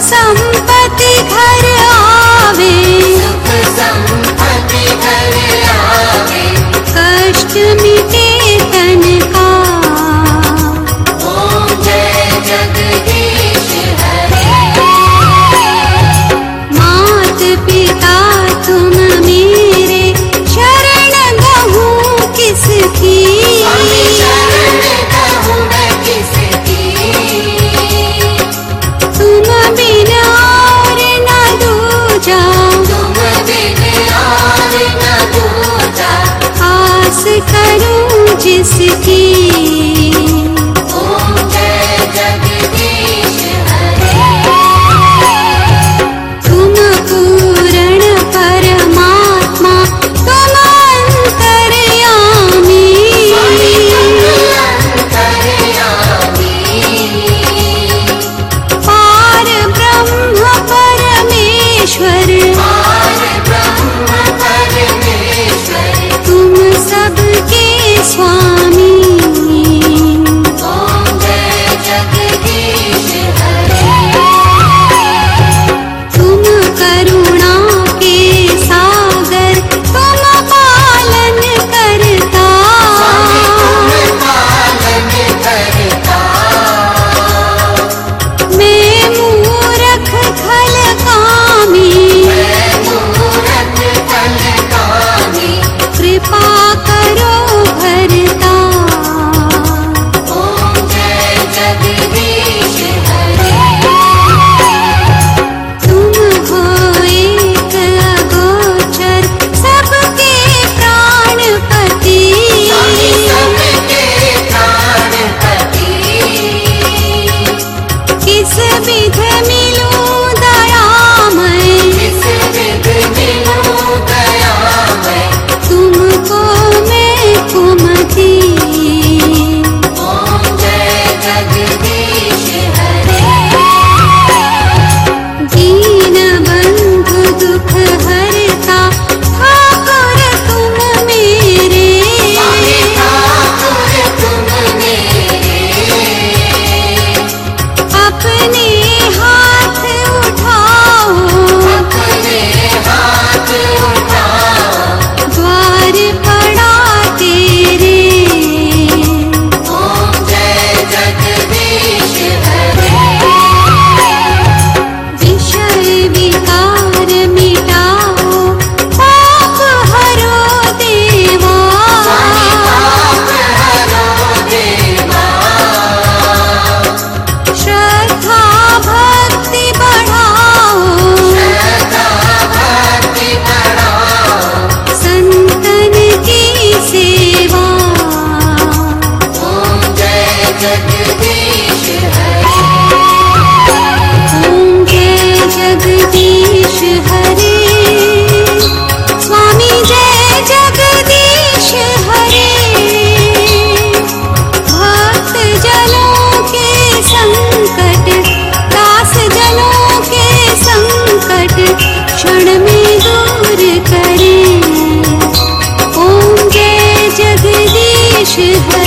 sump करूँ जिसकी करे